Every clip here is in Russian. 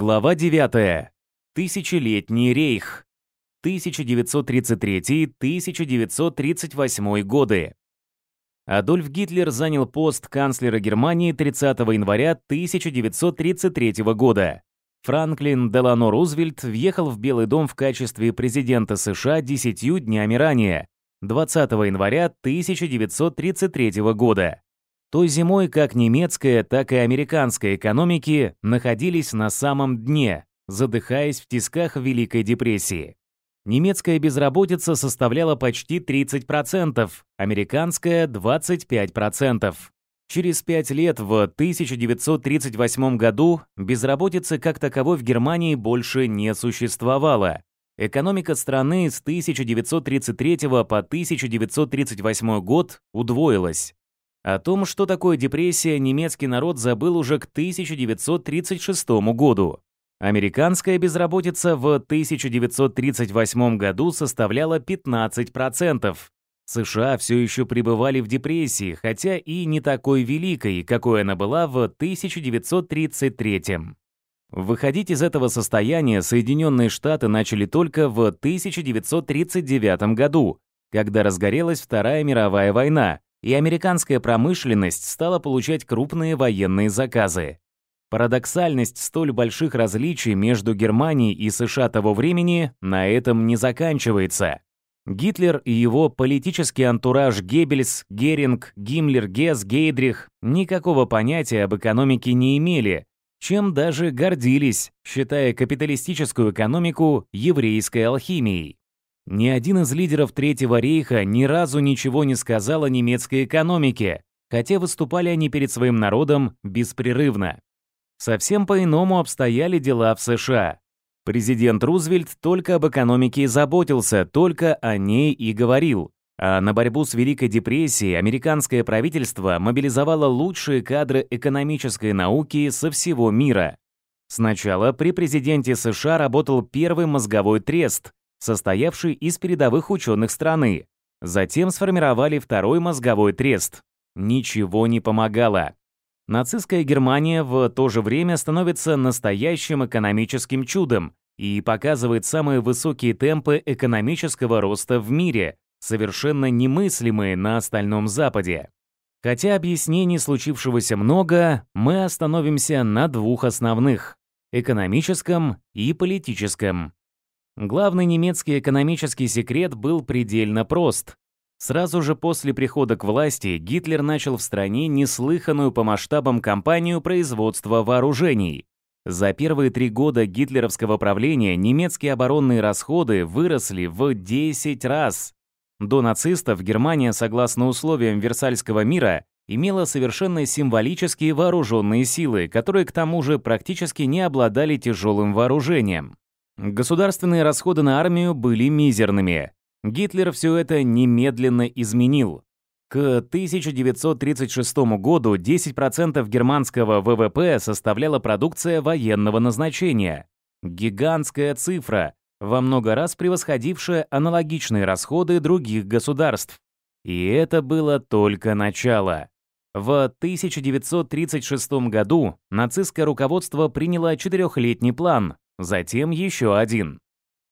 Глава 9. Тысячелетний рейх. 1933-1938 годы. Адольф Гитлер занял пост канцлера Германии 30 января 1933 года. Франклин Делано Рузвельт въехал в Белый дом в качестве президента США 10 днями ранее, 20 января 1933 года. То зимой как немецкая, так и американская экономики находились на самом дне, задыхаясь в тисках Великой депрессии. Немецкая безработица составляла почти 30%, американская – 25%. Через пять лет в 1938 году безработицы как таковой в Германии больше не существовало. Экономика страны с 1933 по 1938 год удвоилась. О том, что такое депрессия, немецкий народ забыл уже к 1936 году. Американская безработица в 1938 году составляла 15%. США все еще пребывали в депрессии, хотя и не такой великой, какой она была в 1933 году. Выходить из этого состояния Соединенные Штаты начали только в 1939 году, когда разгорелась Вторая мировая война, и американская промышленность стала получать крупные военные заказы. Парадоксальность столь больших различий между Германией и США того времени на этом не заканчивается. Гитлер и его политический антураж Геббельс, Геринг, Гиммлер, Гесс, Гейдрих никакого понятия об экономике не имели, чем даже гордились, считая капиталистическую экономику еврейской алхимией. Ни один из лидеров Третьего рейха ни разу ничего не сказал о немецкой экономике, хотя выступали они перед своим народом беспрерывно. Совсем по-иному обстояли дела в США. Президент Рузвельт только об экономике заботился, только о ней и говорил. А на борьбу с Великой депрессией американское правительство мобилизовало лучшие кадры экономической науки со всего мира. Сначала при президенте США работал первый мозговой трест, состоявший из передовых ученых страны. Затем сформировали Второй мозговой трест. Ничего не помогало. Нацистская Германия в то же время становится настоящим экономическим чудом и показывает самые высокие темпы экономического роста в мире, совершенно немыслимые на остальном Западе. Хотя объяснений случившегося много, мы остановимся на двух основных – экономическом и политическом. Главный немецкий экономический секрет был предельно прост. Сразу же после прихода к власти Гитлер начал в стране неслыханную по масштабам кампанию производства вооружений. За первые три года гитлеровского правления немецкие оборонные расходы выросли в 10 раз. До нацистов Германия, согласно условиям Версальского мира, имела совершенно символические вооруженные силы, которые к тому же практически не обладали тяжелым вооружением. Государственные расходы на армию были мизерными. Гитлер все это немедленно изменил. К 1936 году 10% германского ВВП составляла продукция военного назначения. Гигантская цифра, во много раз превосходившая аналогичные расходы других государств. И это было только начало. В 1936 году нацистское руководство приняло четырехлетний план, затем еще один.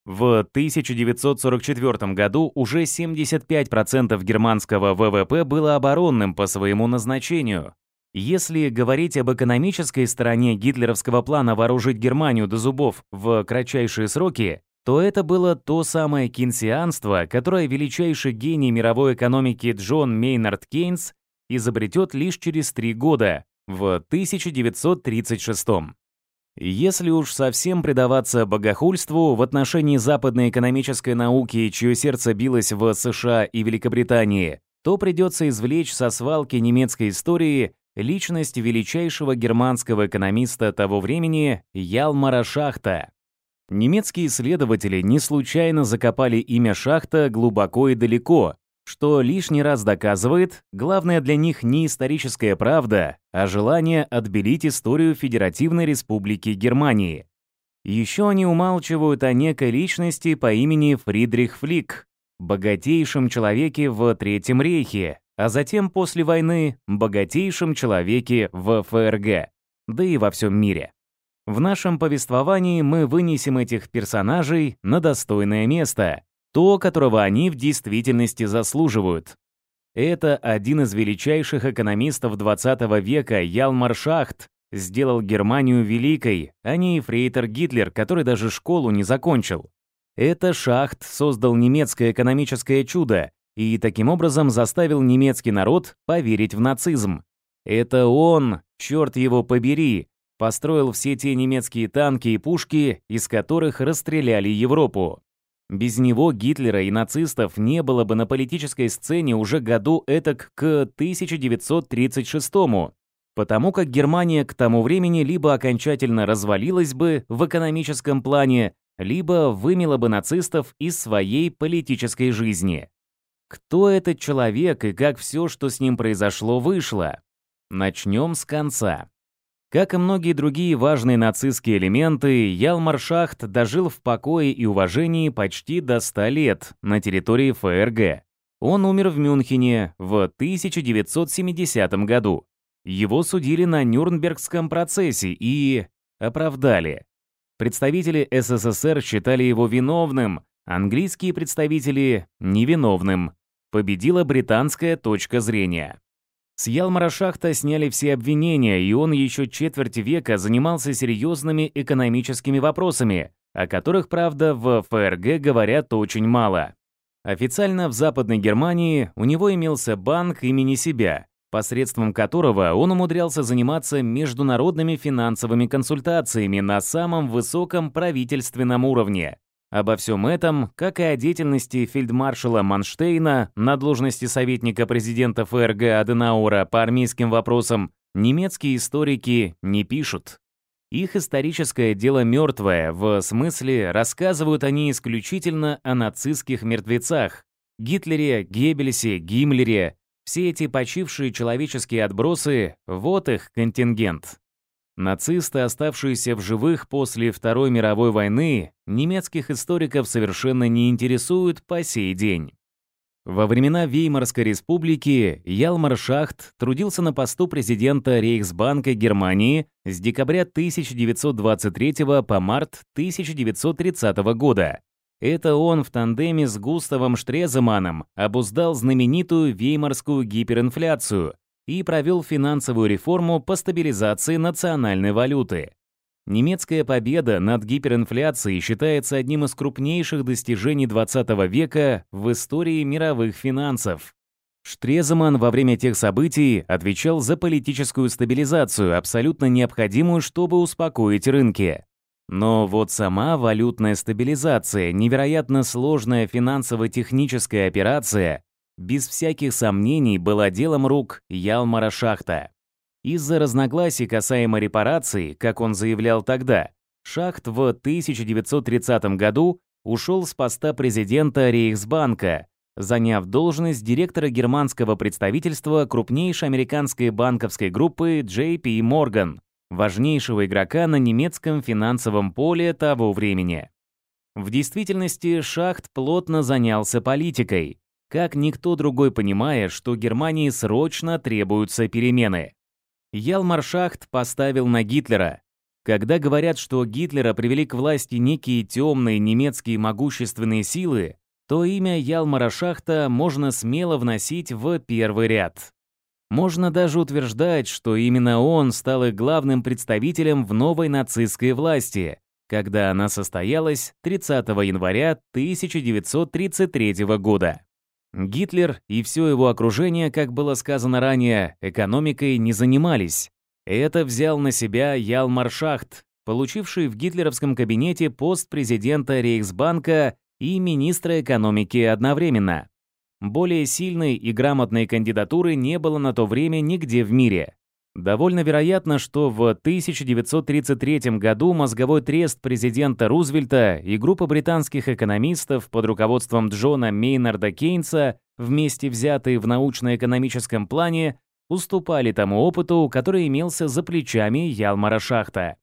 В 1944 году уже 75% германского ВВП было оборонным по своему назначению. Если говорить об экономической стороне гитлеровского плана вооружить Германию до зубов в кратчайшие сроки, то это было то самое кинсианство, которое величайший гений мировой экономики Джон Мейнард Кейнс изобретет лишь через три года, в 1936. Если уж совсем предаваться богохульству в отношении западной экономической науки, чье сердце билось в США и Великобритании, то придется извлечь со свалки немецкой истории личность величайшего германского экономиста того времени Ялмара Шахта. Немецкие исследователи не случайно закопали имя Шахта глубоко и далеко, что лишний раз доказывает, главное для них не историческая правда, а желание отбелить историю Федеративной Республики Германии. Еще они умалчивают о некой личности по имени Фридрих Флик, богатейшем человеке в Третьем рейхе, а затем после войны богатейшем человеке в ФРГ, да и во всем мире. В нашем повествовании мы вынесем этих персонажей на достойное место, то, которого они в действительности заслуживают. Это один из величайших экономистов XX века, Ялмар Шахт, сделал Германию великой, а не эфрейтор Гитлер, который даже школу не закончил. Это Шахт создал немецкое экономическое чудо и таким образом заставил немецкий народ поверить в нацизм. Это он, черт его побери, построил все те немецкие танки и пушки, из которых расстреляли Европу. Без него Гитлера и нацистов не было бы на политической сцене уже году этак к 1936-му, потому как Германия к тому времени либо окончательно развалилась бы в экономическом плане, либо вымела бы нацистов из своей политической жизни. Кто этот человек и как все, что с ним произошло, вышло? Начнем с конца. Как и многие другие важные нацистские элементы, Ялмаршахт дожил в покое и уважении почти до 100 лет на территории ФРГ. Он умер в Мюнхене в 1970 году. Его судили на Нюрнбергском процессе и... оправдали. Представители СССР считали его виновным, английские представители — невиновным. Победила британская точка зрения. Съел Марашахта сняли все обвинения, и он еще четверти века занимался серьезными экономическими вопросами, о которых, правда, в ФРГ говорят очень мало. Официально в Западной Германии у него имелся банк имени себя, посредством которого он умудрялся заниматься международными финансовыми консультациями на самом высоком правительственном уровне. Обо всем этом, как и о деятельности фельдмаршала Манштейна на должности советника президента ФРГ Аденаура по армейским вопросам, немецкие историки не пишут. Их историческое дело мертвое, в смысле рассказывают они исключительно о нацистских мертвецах, Гитлере, Геббельсе, Гиммлере. Все эти почившие человеческие отбросы — вот их контингент. Нацисты, оставшиеся в живых после Второй мировой войны, немецких историков совершенно не интересуют по сей день. Во времена Веймарской республики Ялмар Шахт трудился на посту президента Рейхсбанка Германии с декабря 1923 по март 1930 года. Это он в тандеме с Густавом Штреземаном обуздал знаменитую веймарскую гиперинфляцию – и провел финансовую реформу по стабилизации национальной валюты. Немецкая победа над гиперинфляцией считается одним из крупнейших достижений 20 века в истории мировых финансов. Штреземан во время тех событий отвечал за политическую стабилизацию, абсолютно необходимую, чтобы успокоить рынки. Но вот сама валютная стабилизация, невероятно сложная финансово-техническая операция, без всяких сомнений было делом рук Ялмара Шахта. Из-за разногласий касаемо репараций, как он заявлял тогда, Шахт в 1930 году ушел с поста президента Рейхсбанка, заняв должность директора германского представительства крупнейшей американской банковской группы JP Morgan, важнейшего игрока на немецком финансовом поле того времени. В действительности Шахт плотно занялся политикой – как никто другой понимая, что Германии срочно требуются перемены. Ялмаршахт поставил на Гитлера. Когда говорят, что Гитлера привели к власти некие темные немецкие могущественные силы, то имя Ялмара Шахта можно смело вносить в первый ряд. Можно даже утверждать, что именно он стал их главным представителем в новой нацистской власти, когда она состоялась 30 января 1933 года. Гитлер и все его окружение, как было сказано ранее, экономикой не занимались. Это взял на себя Ялмар Шахт, получивший в гитлеровском кабинете пост президента Рейхсбанка и министра экономики одновременно. Более сильной и грамотной кандидатуры не было на то время нигде в мире. Довольно вероятно, что в 1933 году мозговой трест президента Рузвельта и группа британских экономистов под руководством Джона Мейнарда Кейнса, вместе взятые в научно-экономическом плане, уступали тому опыту, который имелся за плечами Ялмара Шахта.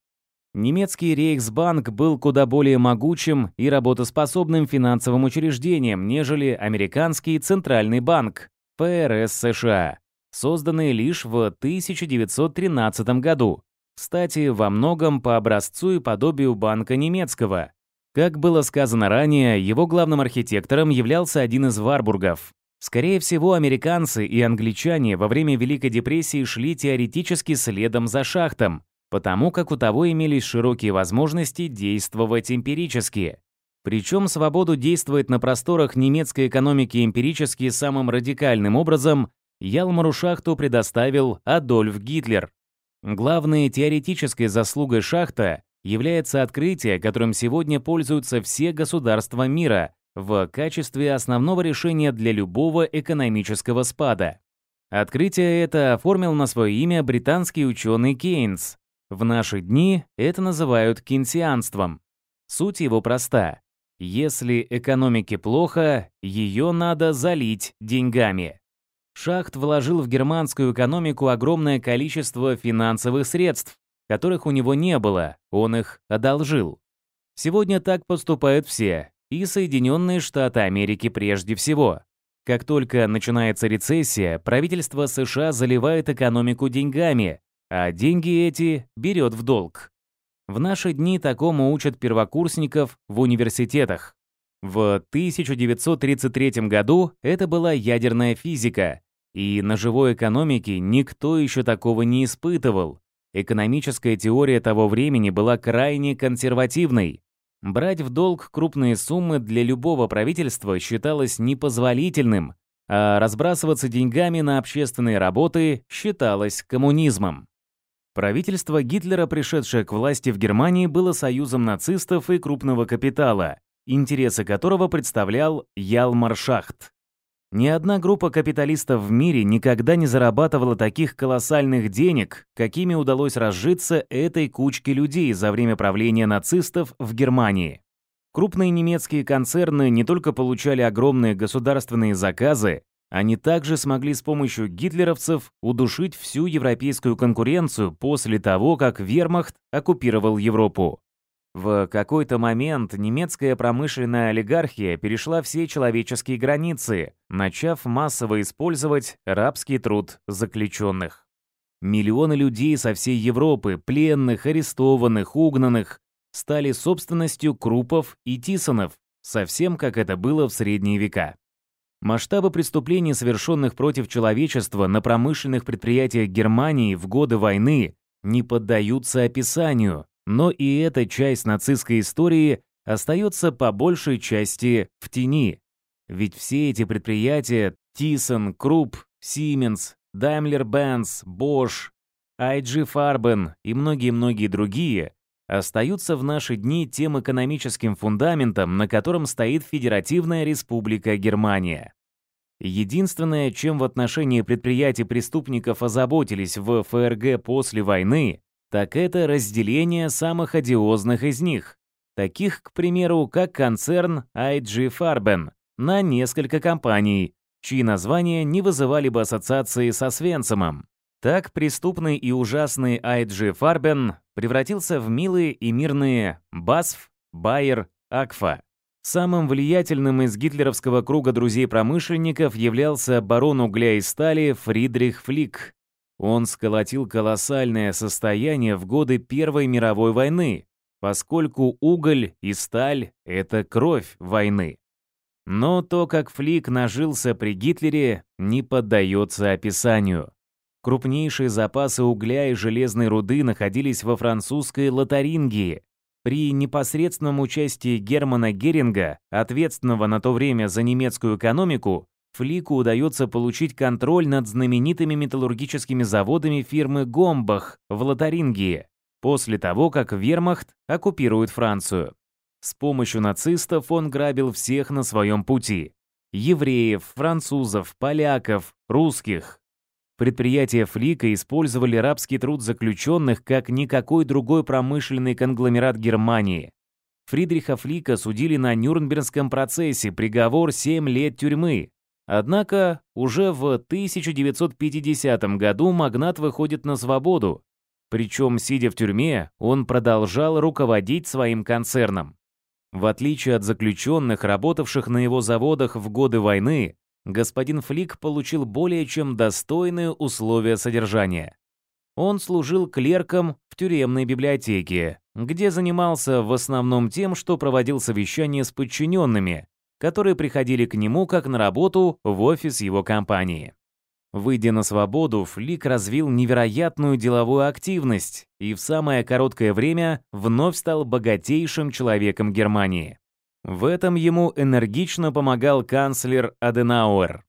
Немецкий Рейхсбанк был куда более могучим и работоспособным финансовым учреждением, нежели американский Центральный банк, ПРС США созданные лишь в 1913 году, кстати, во многом по образцу и подобию банка немецкого. Как было сказано ранее, его главным архитектором являлся один из варбургов. Скорее всего, американцы и англичане во время Великой депрессии шли теоретически следом за шахтом, потому как у того имелись широкие возможности действовать эмпирически. Причем свободу действовать на просторах немецкой экономики эмпирически самым радикальным образом Ялмару шахту предоставил Адольф Гитлер. Главной теоретической заслугой шахта является открытие, которым сегодня пользуются все государства мира в качестве основного решения для любого экономического спада. Открытие это оформил на свое имя британский ученый Кейнс. В наши дни это называют кейнсианством. Суть его проста. Если экономике плохо, ее надо залить деньгами. Шахт вложил в германскую экономику огромное количество финансовых средств, которых у него не было, он их одолжил. Сегодня так поступают все, и Соединенные Штаты Америки прежде всего. Как только начинается рецессия, правительство США заливает экономику деньгами, а деньги эти берет в долг. В наши дни такому учат первокурсников в университетах. В 1933 году это была ядерная физика, и на живой экономике никто еще такого не испытывал. Экономическая теория того времени была крайне консервативной. Брать в долг крупные суммы для любого правительства считалось непозволительным, а разбрасываться деньгами на общественные работы считалось коммунизмом. Правительство Гитлера, пришедшее к власти в Германии, было союзом нацистов и крупного капитала – интересы которого представлял Ялмаршахт. Ни одна группа капиталистов в мире никогда не зарабатывала таких колоссальных денег, какими удалось разжиться этой кучке людей за время правления нацистов в Германии. Крупные немецкие концерны не только получали огромные государственные заказы, они также смогли с помощью гитлеровцев удушить всю европейскую конкуренцию после того, как вермахт оккупировал Европу. В какой-то момент немецкая промышленная олигархия перешла все человеческие границы, начав массово использовать рабский труд заключенных. Миллионы людей со всей Европы, пленных, арестованных, угнанных, стали собственностью крупов и тисанов, совсем как это было в средние века. Масштабы преступлений, совершенных против человечества на промышленных предприятиях Германии в годы войны, не поддаются описанию, но и эта часть нацистской истории остается по большей части в тени. Ведь все эти предприятия – Тисон, Круп, Сименс, Даймлер-Бенц, Бош, IG Фарбен и многие-многие другие – остаются в наши дни тем экономическим фундаментом, на котором стоит Федеративная Республика Германия. Единственное, чем в отношении предприятий преступников озаботились в ФРГ после войны, так это разделение самых одиозных из них, таких, к примеру, как концерн IG Farben на несколько компаний, чьи названия не вызывали бы ассоциации со Свенцемом. Так преступный и ужасный IG Farben превратился в милые и мирные Басф, Байер, Акфа. Самым влиятельным из гитлеровского круга друзей-промышленников являлся барон угля и стали Фридрих Флик, он сколотил колоссальное состояние в годы Первой мировой войны, поскольку уголь и сталь — это кровь войны. Но то, как Флик нажился при Гитлере, не поддается описанию. Крупнейшие запасы угля и железной руды находились во французской Лотарингии. При непосредственном участии Германа Геринга, ответственного на то время за немецкую экономику, Флику удается получить контроль над знаменитыми металлургическими заводами фирмы «Гомбах» в Лотарингии после того, как вермахт оккупирует Францию. С помощью нацистов он грабил всех на своем пути – евреев, французов, поляков, русских. Предприятия Флика использовали рабский труд заключенных как никакой другой промышленный конгломерат Германии. Фридриха Флика судили на Нюрнбергском процессе, приговор 7 лет тюрьмы, Однако уже в 1950 году магнат выходит на свободу. Причем, сидя в тюрьме, он продолжал руководить своим концерном. В отличие от заключенных, работавших на его заводах в годы войны, господин Флик получил более чем достойные условия содержания. Он служил клерком в тюремной библиотеке, где занимался в основном тем, что проводил совещания с подчиненными, которые приходили к нему как на работу в офис его компании. Выйдя на свободу, Флик развил невероятную деловую активность и в самое короткое время вновь стал богатейшим человеком Германии. В этом ему энергично помогал канцлер Аденауэр.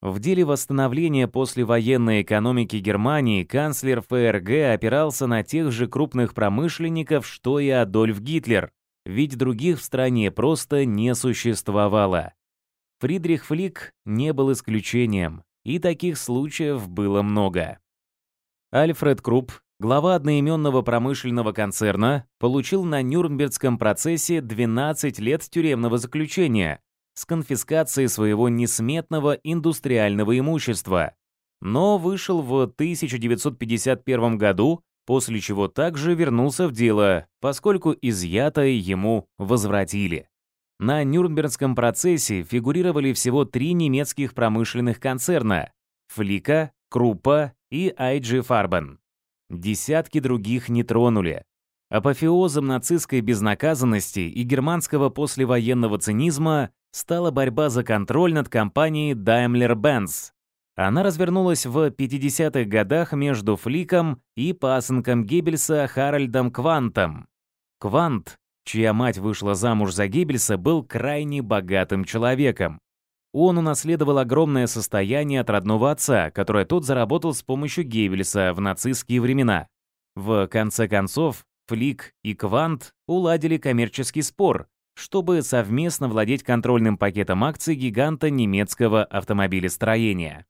В деле восстановления послевоенной экономики Германии канцлер ФРГ опирался на тех же крупных промышленников, что и Адольф Гитлер, ведь других в стране просто не существовало. Фридрих Флик не был исключением, и таких случаев было много. Альфред Крупп, глава одноименного промышленного концерна, получил на Нюрнбергском процессе 12 лет тюремного заключения с конфискацией своего несметного индустриального имущества, но вышел в 1951 году после чего также вернулся в дело, поскольку изъятое ему возвратили. На Нюрнбергском процессе фигурировали всего три немецких промышленных концерна – Флика, Круппа и IG Farben. Десятки других не тронули. Апофеозом нацистской безнаказанности и германского послевоенного цинизма стала борьба за контроль над компанией Daimler-Benz, она развернулась в 50-х годах между Фликом и пасынком Геббельса Харальдом Квантом. Квант, чья мать вышла замуж за Геббельса, был крайне богатым человеком. Он унаследовал огромное состояние от родного отца, которое тот заработал с помощью Геббельса в нацистские времена. В конце концов, Флик и Квант уладили коммерческий спор, чтобы совместно владеть контрольным пакетом акций гиганта немецкого автомобилестроения.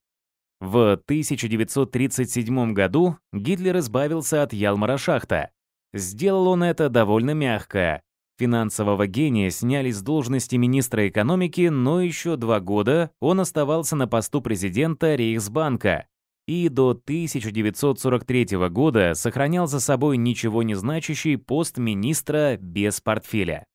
В 1937 году Гитлер избавился от Ялмара Шахта. Сделал он это довольно мягко. Финансового гения сняли с должности министра экономики, но еще два года он оставался на посту президента Рейхсбанка и до 1943 года сохранял за собой ничего не значащий пост министра без портфеля.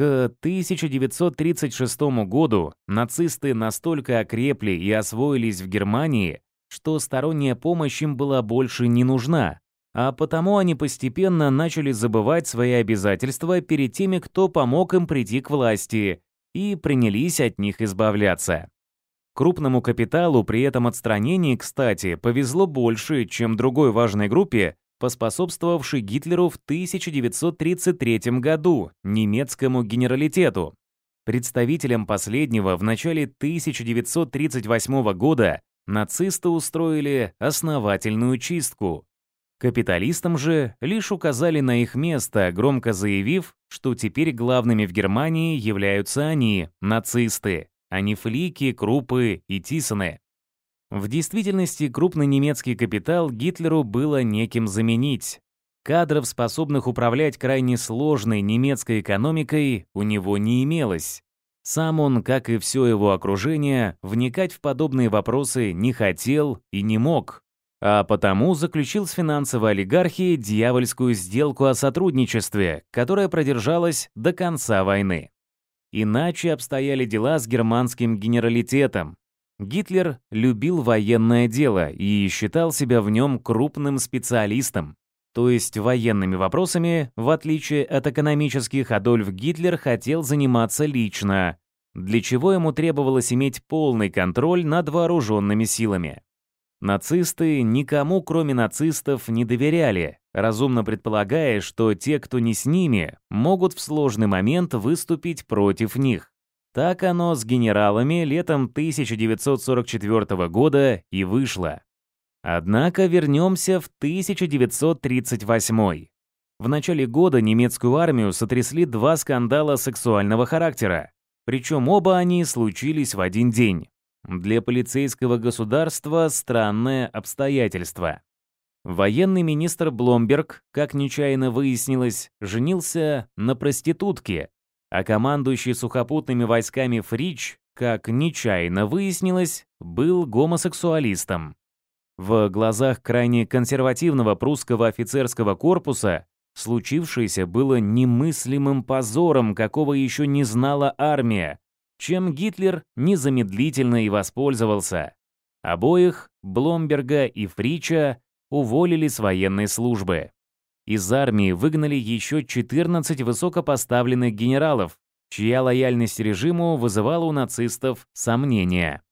К 1936 году нацисты настолько окрепли и освоились в Германии, что сторонняя помощь им была больше не нужна, а потому они постепенно начали забывать свои обязательства перед теми, кто помог им прийти к власти, и принялись от них избавляться. Крупному капиталу при этом отстранении, кстати, повезло больше, чем другой важной группе, поспособствовавший Гитлеру в 1933 году немецкому генералитету. Представителям последнего в начале 1938 года нацисты устроили основательную чистку. Капиталистам же лишь указали на их место, громко заявив, что теперь главными в Германии являются они, нацисты, а не флики, крупы и тисаны. В действительности крупный немецкий капитал Гитлеру было неким заменить. Кадров, способных управлять крайне сложной немецкой экономикой, у него не имелось. Сам он, как и все его окружение, вникать в подобные вопросы не хотел и не мог. А потому заключил с финансовой олигархией дьявольскую сделку о сотрудничестве, которая продержалась до конца войны. Иначе обстояли дела с германским генералитетом, Гитлер любил военное дело и считал себя в нем крупным специалистом. То есть военными вопросами, в отличие от экономических, Адольф Гитлер хотел заниматься лично, для чего ему требовалось иметь полный контроль над вооруженными силами. Нацисты никому, кроме нацистов, не доверяли, разумно предполагая, что те, кто не с ними, могут в сложный момент выступить против них. Так оно с генералами летом 1944 года и вышло. Однако вернемся в 1938. В начале года немецкую армию сотрясли два скандала сексуального характера, причем оба они случились в один день. Для полицейского государства странное обстоятельство. Военный министр Бломберг, как нечаянно выяснилось, женился на проститутке, а командующий сухопутными войсками Фрич, как нечаянно выяснилось, был гомосексуалистом. В глазах крайне консервативного прусского офицерского корпуса случившееся было немыслимым позором, какого еще не знала армия, чем Гитлер незамедлительно и воспользовался. Обоих, Бломберга и Фрича, уволили с военной службы. Из армии выгнали еще 14 высокопоставленных генералов, чья лояльность режиму вызывала у нацистов сомнения.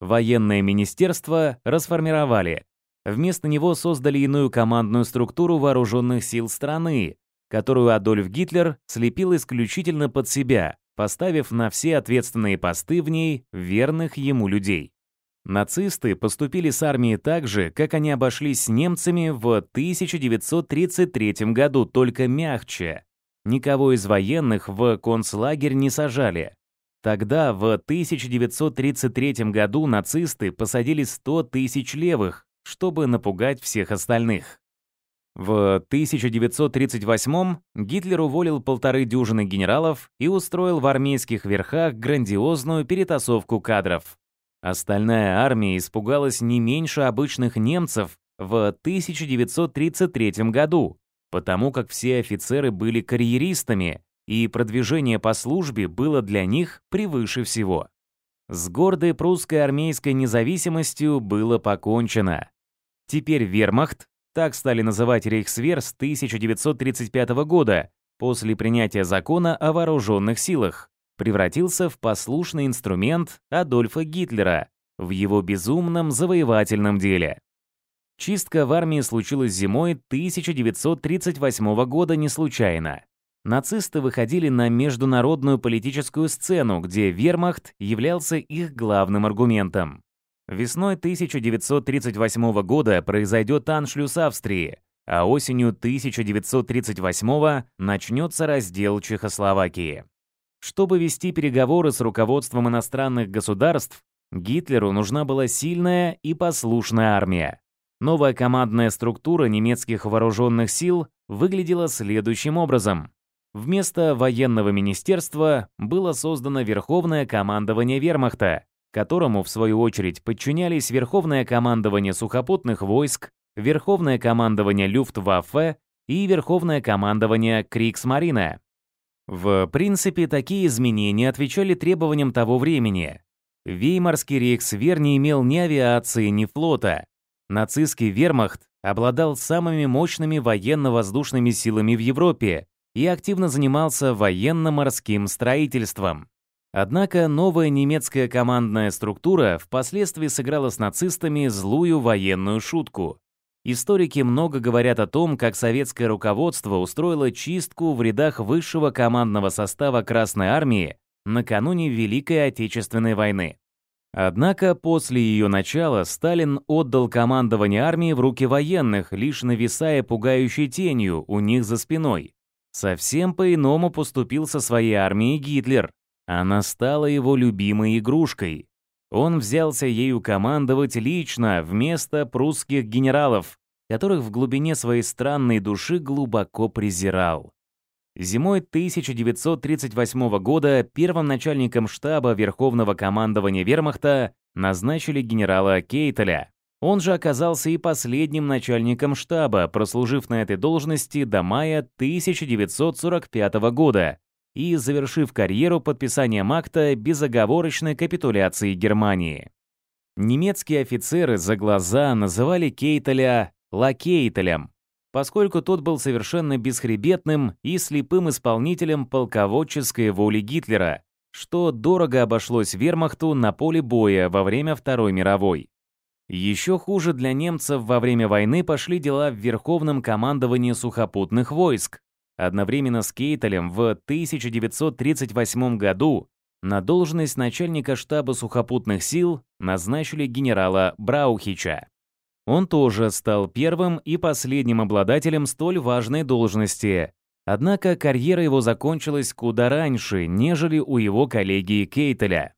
Военное министерство расформировали. Вместо него создали иную командную структуру вооруженных сил страны, которую Адольф Гитлер слепил исключительно под себя, поставив на все ответственные посты в ней верных ему людей. Нацисты поступили с армией так же, как они обошлись с немцами в 1933 году, только мягче. Никого из военных в концлагерь не сажали. Тогда, в 1933 году, нацисты посадили 100 тысяч левых, чтобы напугать всех остальных. В 1938 Гитлер уволил полторы дюжины генералов и устроил в армейских верхах грандиозную перетасовку кадров. Остальная армия испугалась не меньше обычных немцев в 1933 году, потому как все офицеры были карьеристами, и продвижение по службе было для них превыше всего. С гордой прусской армейской независимостью было покончено. Теперь вермахт, так стали называть рейхсвер с 1935 года, после принятия закона о вооруженных силах, превратился в послушный инструмент Адольфа Гитлера в его безумном завоевательном деле. Чистка в армии случилась зимой 1938 года не случайно. Нацисты выходили на международную политическую сцену, где вермахт являлся их главным аргументом. Весной 1938 года произойдет аншлюс Австрии, а осенью 1938 начнется раздел Чехословакии. Чтобы вести переговоры с руководством иностранных государств, Гитлеру нужна была сильная и послушная армия. Новая командная структура немецких вооруженных сил выглядела следующим образом. Вместо военного министерства было создано Верховное командование вермахта, которому, в свою очередь, подчинялись Верховное командование сухопутных войск, Верховное командование Люфтваффе и Верховное командование Криксмарина. В принципе, такие изменения отвечали требованиям того времени. Веймарский рейхсвер не имел ни авиации, ни флота. Нацистский вермахт обладал самыми мощными военно-воздушными силами в Европе и активно занимался военно-морским строительством. Однако новая немецкая командная структура впоследствии сыграла с нацистами злую военную шутку. Историки много говорят о том, как советское руководство устроило чистку в рядах высшего командного состава Красной Армии накануне Великой Отечественной войны. Однако после ее начала Сталин отдал командование армии в руки военных, лишь нависая пугающей тенью у них за спиной. Совсем по-иному поступил со своей армией Гитлер. Она стала его любимой игрушкой, он взялся ею командовать лично, вместо прусских генералов, которых в глубине своей странной души глубоко презирал. Зимой 1938 года первым начальником штаба Верховного командования Вермахта назначили генерала Кейтеля. Он же оказался и последним начальником штаба, прослужив на этой должности до мая 1945 года, и завершив карьеру подписанием акта безоговорочной капитуляции Германии. Немецкие офицеры за глаза называли Кейтеля «Лакейтелем», поскольку тот был совершенно бесхребетным и слепым исполнителем полководческой воли Гитлера, что дорого обошлось вермахту на поле боя во время Второй мировой. Еще хуже для немцев во время войны пошли дела в Верховном командовании сухопутных войск, одновременно с Кейтелем в 1938 году на должность начальника штаба сухопутных сил назначили генерала Браухича. Он тоже стал первым и последним обладателем столь важной должности. Однако карьера его закончилась куда раньше, нежели у его коллеги Кейтеля.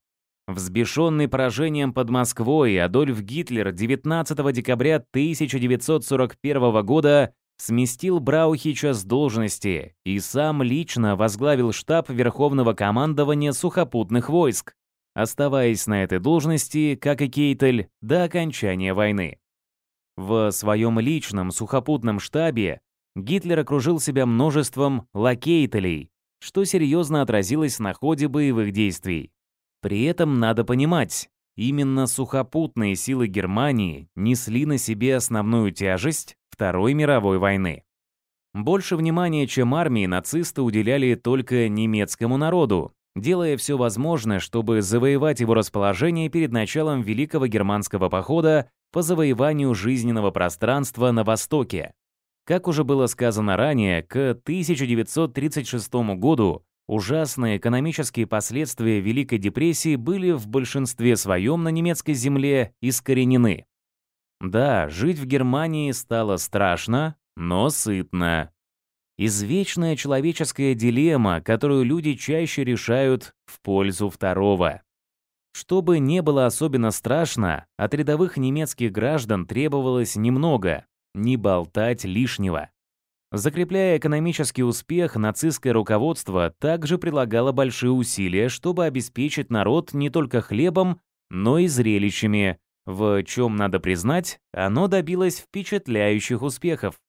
Взбешенный поражением под Москвой, Адольф Гитлер 19 декабря 1941 года сместил Браухича с должности и сам лично возглавил штаб Верховного командования сухопутных войск, оставаясь на этой должности, как и Кейтель, до окончания войны. В своем личном сухопутном штабе Гитлер окружил себя множеством лакейтелей, что серьезно отразилось на ходе боевых действий. При этом надо понимать, именно сухопутные силы Германии несли на себе основную тяжесть Второй мировой войны. Больше внимания, чем армии, нацисты уделяли только немецкому народу, делая все возможное, чтобы завоевать его расположение перед началом Великого германского похода по завоеванию жизненного пространства на Востоке. Как уже было сказано ранее, к 1936 году ужасные экономические последствия Великой депрессии были в большинстве своем на немецкой земле искоренены. Да, жить в Германии стало страшно, но сытно. Извечная человеческая дилемма, которую люди чаще решают в пользу второго. Чтобы не было особенно страшно, от рядовых немецких граждан требовалось немного – не болтать лишнего. Закрепляя экономический успех, нацистское руководство также прилагало большие усилия, чтобы обеспечить народ не только хлебом, но и зрелищами, в чем, надо признать, оно добилось впечатляющих успехов.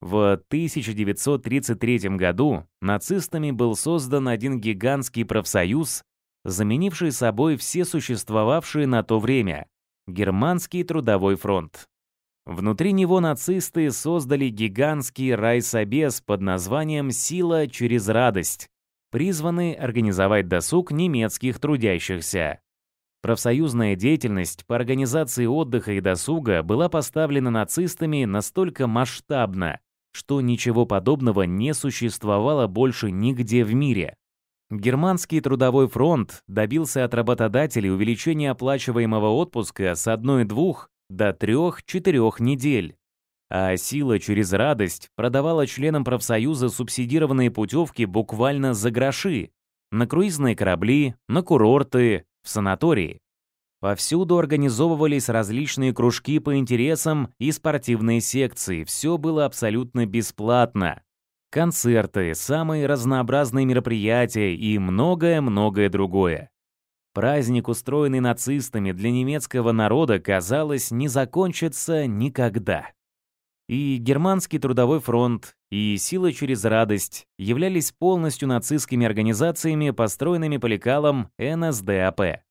В 1933 году нацистами был создан один гигантский профсоюз, заменивший собой все существовавшие на то время – Германский трудовой фронт. Внутри него нацисты создали гигантский райсобес под названием «Сила через радость», призванный организовать досуг немецких трудящихся. Профсоюзная деятельность по организации отдыха и досуга была поставлена нацистами настолько масштабно, что ничего подобного не существовало больше нигде в мире. Германский трудовой фронт добился от работодателей увеличения оплачиваемого отпуска с 1-2 до 3-4 недель. А сила через радость продавала членам профсоюза субсидированные путевки буквально за гроши. На круизные корабли, на курорты, в санатории. Повсюду организовывались различные кружки по интересам и спортивные секции. Все было абсолютно бесплатно. Концерты, самые разнообразные мероприятия и многое-многое другое. Праздник, устроенный нацистами для немецкого народа, казалось, не закончится никогда. И Германский трудовой фронт, и сила через радость являлись полностью нацистскими организациями, построенными по лекалам НСДАП.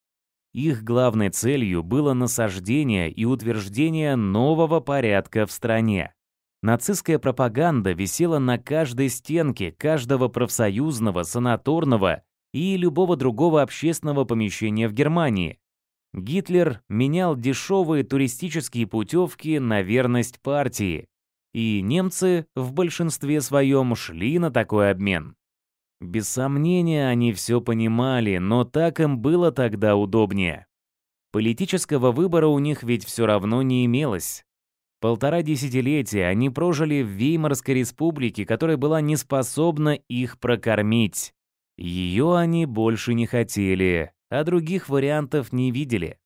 Их главной целью было насаждение и утверждение нового порядка в стране. Нацистская пропаганда висела на каждой стенке каждого профсоюзного, санаторного и любого другого общественного помещения в Германии. Гитлер менял дешевые туристические путевки на верность партии, и немцы в большинстве своем шли на такой обмен. Без сомнения, они все понимали, но так им было тогда удобнее. Политического выбора у них ведь все равно не имелось. Полтора десятилетия они прожили в Веймарской республике, которая была не способна их прокормить. Ее они больше не хотели, а других вариантов не видели.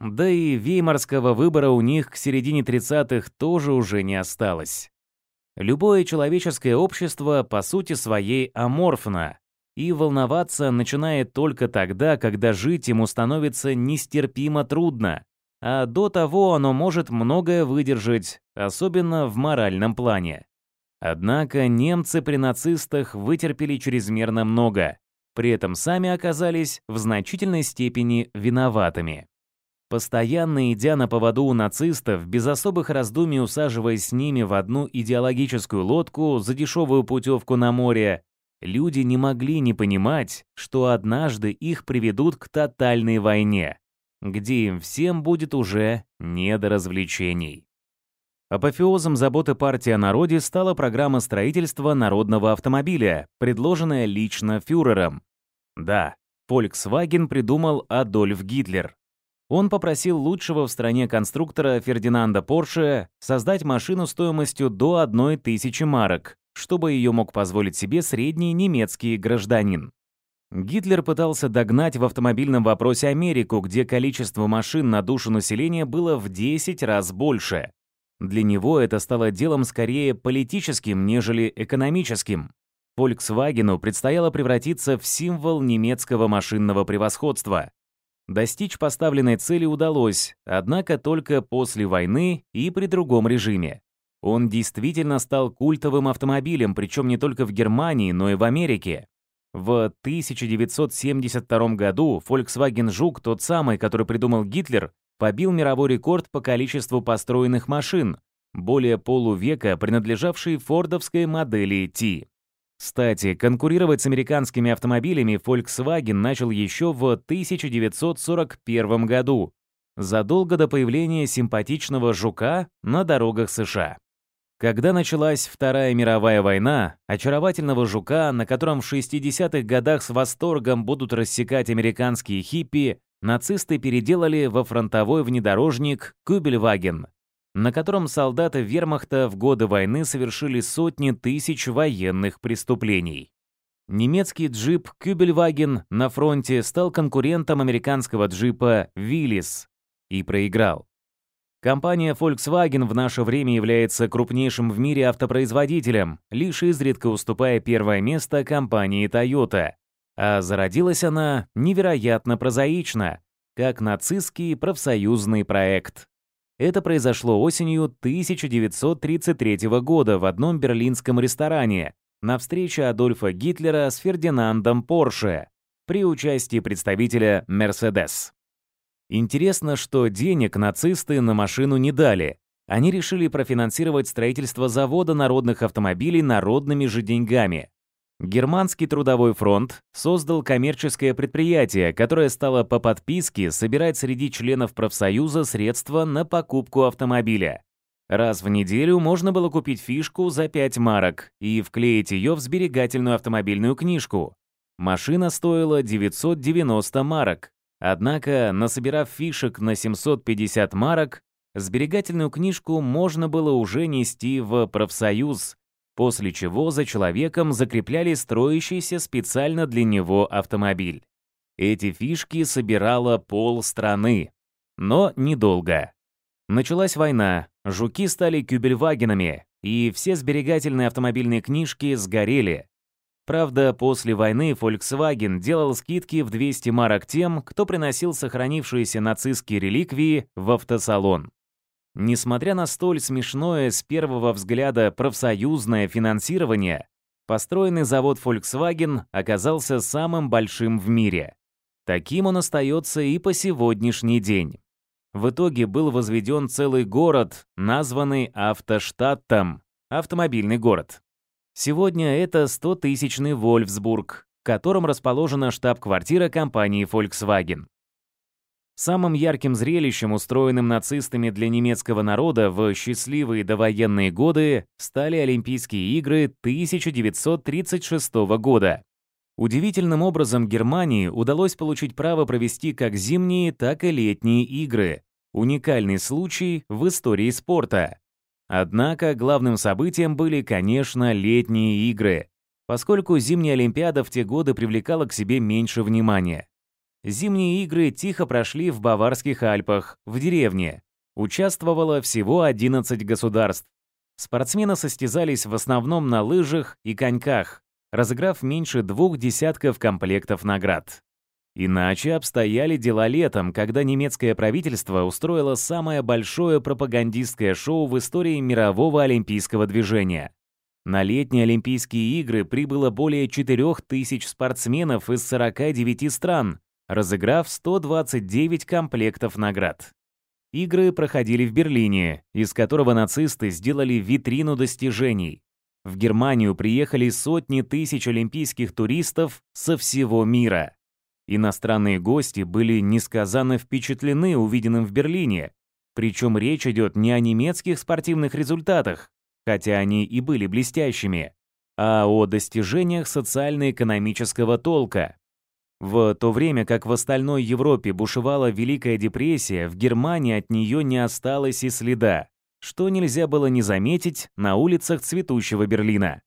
Да и веймарского выбора у них к середине 30-х тоже уже не осталось. Любое человеческое общество по сути своей аморфно и волноваться начинает только тогда, когда жить ему становится нестерпимо трудно, а до того оно может многое выдержать, особенно в моральном плане. Однако немцы при нацистах вытерпели чрезмерно много, при этом сами оказались в значительной степени виноватыми постоянно идя на поводу у нацистов, без особых раздумий усаживаясь с ними в одну идеологическую лодку за дешевую путевку на море, люди не могли не понимать, что однажды их приведут к тотальной войне, где им всем будет уже не до развлечений. Апофеозом заботы партии о народе стала программа строительства народного автомобиля, предложенная лично фюрером. Да, Volkswagen придумал Адольф Гитлер – он попросил лучшего в стране конструктора Фердинанда Порше создать машину стоимостью до 1000 марок, чтобы ее мог позволить себе средний немецкий гражданин. Гитлер пытался догнать в автомобильном вопросе Америку, где количество машин на душу населения было в 10 раз больше. Для него это стало делом скорее политическим, нежели экономическим. Volkswagen предстояло превратиться в символ немецкого машинного превосходства. Достичь поставленной цели удалось, однако только после войны и при другом режиме. Он действительно стал культовым автомобилем, причем не только в Германии, но и в Америке. В 1972 году Volkswagen Жук, тот самый, который придумал Гитлер, побил мировой рекорд по количеству построенных машин, более полувека принадлежавшей фордовской модели Ти. Кстати, конкурировать с американскими автомобилями Volkswagen начал еще в 1941 году, задолго до появления симпатичного жука на дорогах США. Когда началась Вторая мировая война, очаровательного жука, на котором в 60-х годах с восторгом будут рассекать американские хиппи, нацисты переделали во фронтовой внедорожник Кубельваген. — на котором солдаты вермахта в годы войны совершили сотни тысяч военных преступлений. Немецкий джип «Кюбельваген» на фронте стал конкурентом американского джипа «Виллис» и проиграл. Компания Volkswagen в наше время является крупнейшим в мире автопроизводителем, лишь изредка уступая первое место компании Toyota. А зародилась она невероятно прозаично, как нацистский профсоюзный проект. Это произошло осенью 1933 года в одном берлинском ресторане на встрече Адольфа Гитлера с Фердинандом Порше при участии представителя «Мерседес». Интересно, что денег нацисты на машину не дали. Они решили профинансировать строительство завода народных автомобилей народными же деньгами. Германский трудовой фронт создал коммерческое предприятие, которое стало по подписке собирать среди членов профсоюза средства на покупку автомобиля. Раз в неделю можно было купить фишку за 5 марок и вклеить ее в сберегательную автомобильную книжку. Машина стоила 990 марок. Однако, насобирав фишек на 750 марок, сберегательную книжку можно было уже нести в профсоюз после чего за человеком закрепляли строящийся специально для него автомобиль. Эти фишки собирала пол страны. Но недолго. Началась война, жуки стали кюбельвагенами, и все сберегательные автомобильные книжки сгорели. Правда, после войны Volkswagen делал скидки в 200 марок тем, кто приносил сохранившиеся нацистские реликвии в автосалон. Несмотря на столь смешное с первого взгляда профсоюзное финансирование, построенный завод Volkswagen оказался самым большим в мире. Таким он остается и по сегодняшний день. В итоге был возведен целый город, названный автоштаттом, автомобильный город. Сегодня это 100-тысячный Вольфсбург, в котором расположена штаб-квартира компании Volkswagen. Самым ярким зрелищем, устроенным нацистами для немецкого народа в счастливые довоенные годы, стали Олимпийские игры 1936 года. Удивительным образом Германии удалось получить право провести как зимние, так и летние игры. Уникальный случай в истории спорта. Однако главным событием были, конечно, летние игры, поскольку зимняя Олимпиада в те годы привлекала к себе меньше внимания. Зимние игры тихо прошли в Баварских Альпах, в деревне. Участвовало всего 11 государств. Спортсмены состязались в основном на лыжах и коньках, разыграв меньше двух десятков комплектов наград. Иначе обстояли дела летом, когда немецкое правительство устроило самое большое пропагандистское шоу в истории мирового олимпийского движения. На летние Олимпийские игры прибыло более 4000 спортсменов из 49 стран, разыграв 129 комплектов наград. Игры проходили в Берлине, из которого нацисты сделали витрину достижений. В Германию приехали сотни тысяч олимпийских туристов со всего мира. Иностранные гости были несказанно впечатлены увиденным в Берлине, причем речь идет не о немецких спортивных результатах, хотя они и были блестящими, а о достижениях социально-экономического толка, в то время как в остальной Европе бушевала Великая депрессия, в Германии от нее не осталось и следа, что нельзя было не заметить на улицах цветущего Берлина.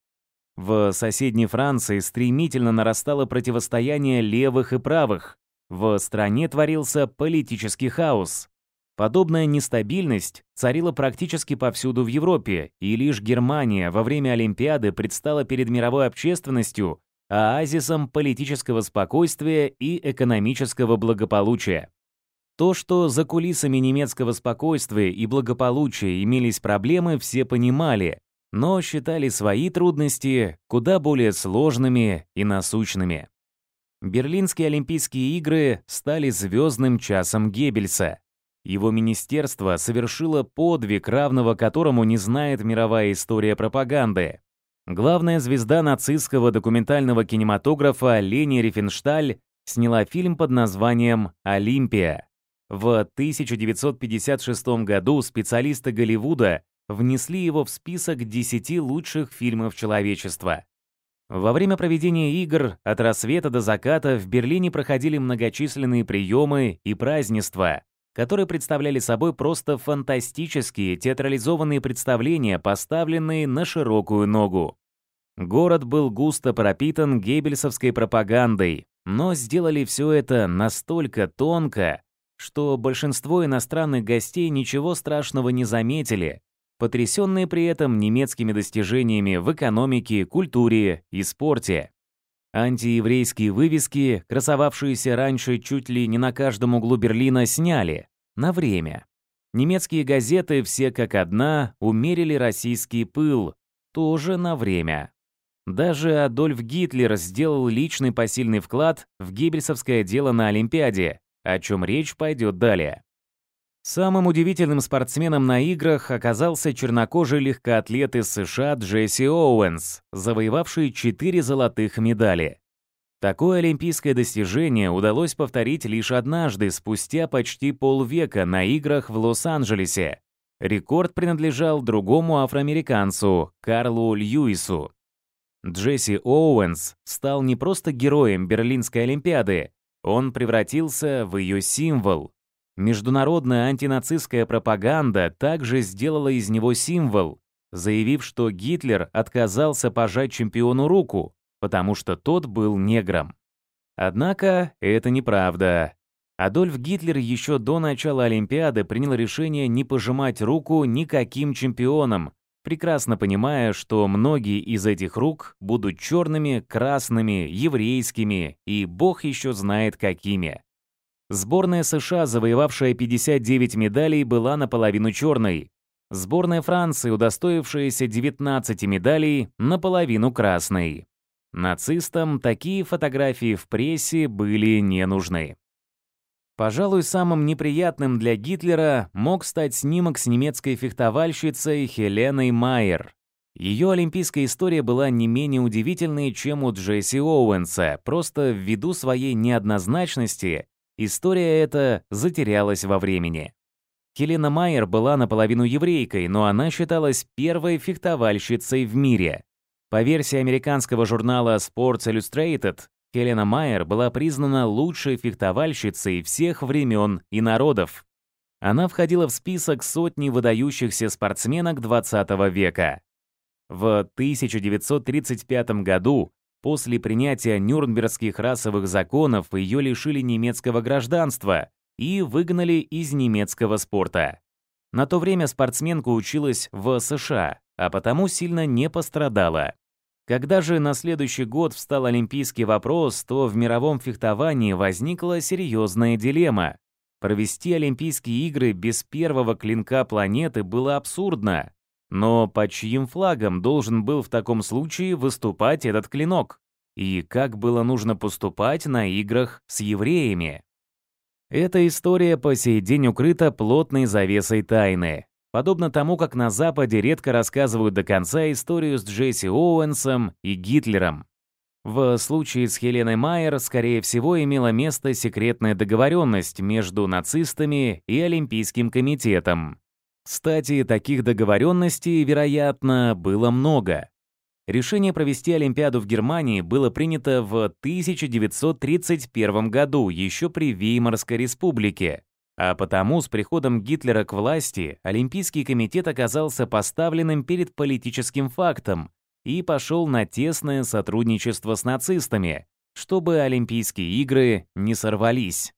В соседней Франции стремительно нарастало противостояние левых и правых. В стране творился политический хаос. Подобная нестабильность царила практически повсюду в Европе, и лишь Германия во время Олимпиады предстала перед мировой общественностью а оазисом политического спокойствия и экономического благополучия. То, что за кулисами немецкого спокойствия и благополучия имелись проблемы, все понимали, но считали свои трудности куда более сложными и насущными. Берлинские Олимпийские игры стали звездным часом Геббельса. Его министерство совершило подвиг, равного которому не знает мировая история пропаганды. Главная звезда нацистского документального кинематографа Лени Рифеншталь сняла фильм под названием «Олимпия». В 1956 году специалисты Голливуда внесли его в список 10 лучших фильмов человечества. Во время проведения игр от рассвета до заката в Берлине проходили многочисленные приемы и празднества, которые представляли собой просто фантастические театрализованные представления, поставленные на широкую ногу. Город был густо пропитан геббельсовской пропагандой, но сделали все это настолько тонко, что большинство иностранных гостей ничего страшного не заметили, потрясенные при этом немецкими достижениями в экономике, культуре и спорте. Антиеврейские вывески, красовавшиеся раньше чуть ли не на каждом углу Берлина, сняли. На время. Немецкие газеты все как одна умерили российский пыл. Тоже на время. Даже Адольф Гитлер сделал личный посильный вклад в гибельсовское дело на Олимпиаде, о чем речь пойдет далее. Самым удивительным спортсменом на играх оказался чернокожий легкоатлет из США Джесси Оуэнс, завоевавший четыре золотых медали. Такое олимпийское достижение удалось повторить лишь однажды, спустя почти полвека на играх в Лос-Анджелесе. Рекорд принадлежал другому афроамериканцу, Карлу Льюису. Джесси Оуэнс стал не просто героем Берлинской Олимпиады, он превратился в ее символ, Международная антинацистская пропаганда также сделала из него символ, заявив, что Гитлер отказался пожать чемпиону руку, потому что тот был негром. Однако это неправда. Адольф Гитлер еще до начала Олимпиады принял решение не пожимать руку никаким чемпионам, прекрасно понимая, что многие из этих рук будут черными, красными, еврейскими и бог еще знает какими. Сборная США, завоевавшая 59 медалей, была наполовину черной. Сборная Франции, удостоившаяся 19 медалей, наполовину красной. Нацистам такие фотографии в прессе были не нужны. Пожалуй, самым неприятным для Гитлера мог стать снимок с немецкой фехтовальщицей Хеленой Майер. Ее олимпийская история была не менее удивительной, чем у Джесси Оуэнса, просто ввиду своей неоднозначности История эта затерялась во времени. Хелена Майер была наполовину еврейкой, но она считалась первой фехтовальщицей в мире. По версии американского журнала Sports Illustrated, Хелена Майер была признана лучшей фехтовальщицей всех времен и народов. Она входила в список сотни выдающихся спортсменок 20 века. В 1935 году После принятия Нюрнбергских расовых законов ее лишили немецкого гражданства и выгнали из немецкого спорта. На то время спортсменка училась в США, а потому сильно не пострадала. Когда же на следующий год встал олимпийский вопрос, то в мировом фехтовании возникла серьезная дилемма. Провести Олимпийские игры без первого клинка планеты было абсурдно, но под чьим флагом должен был в таком случае выступать этот клинок? И как было нужно поступать на играх с евреями? Эта история по сей день укрыта плотной завесой тайны. Подобно тому, как на Западе редко рассказывают до конца историю с Джесси Оуэнсом и Гитлером. В случае с Хеленой Майер, скорее всего, имела место секретная договоренность между нацистами и Олимпийским комитетом, кстати, таких договоренностей, вероятно, было много. Решение провести Олимпиаду в Германии было принято в 1931 году, еще при Веймарской республике. А потому с приходом Гитлера к власти Олимпийский комитет оказался поставленным перед политическим фактом и пошел на тесное сотрудничество с нацистами, чтобы Олимпийские игры не сорвались.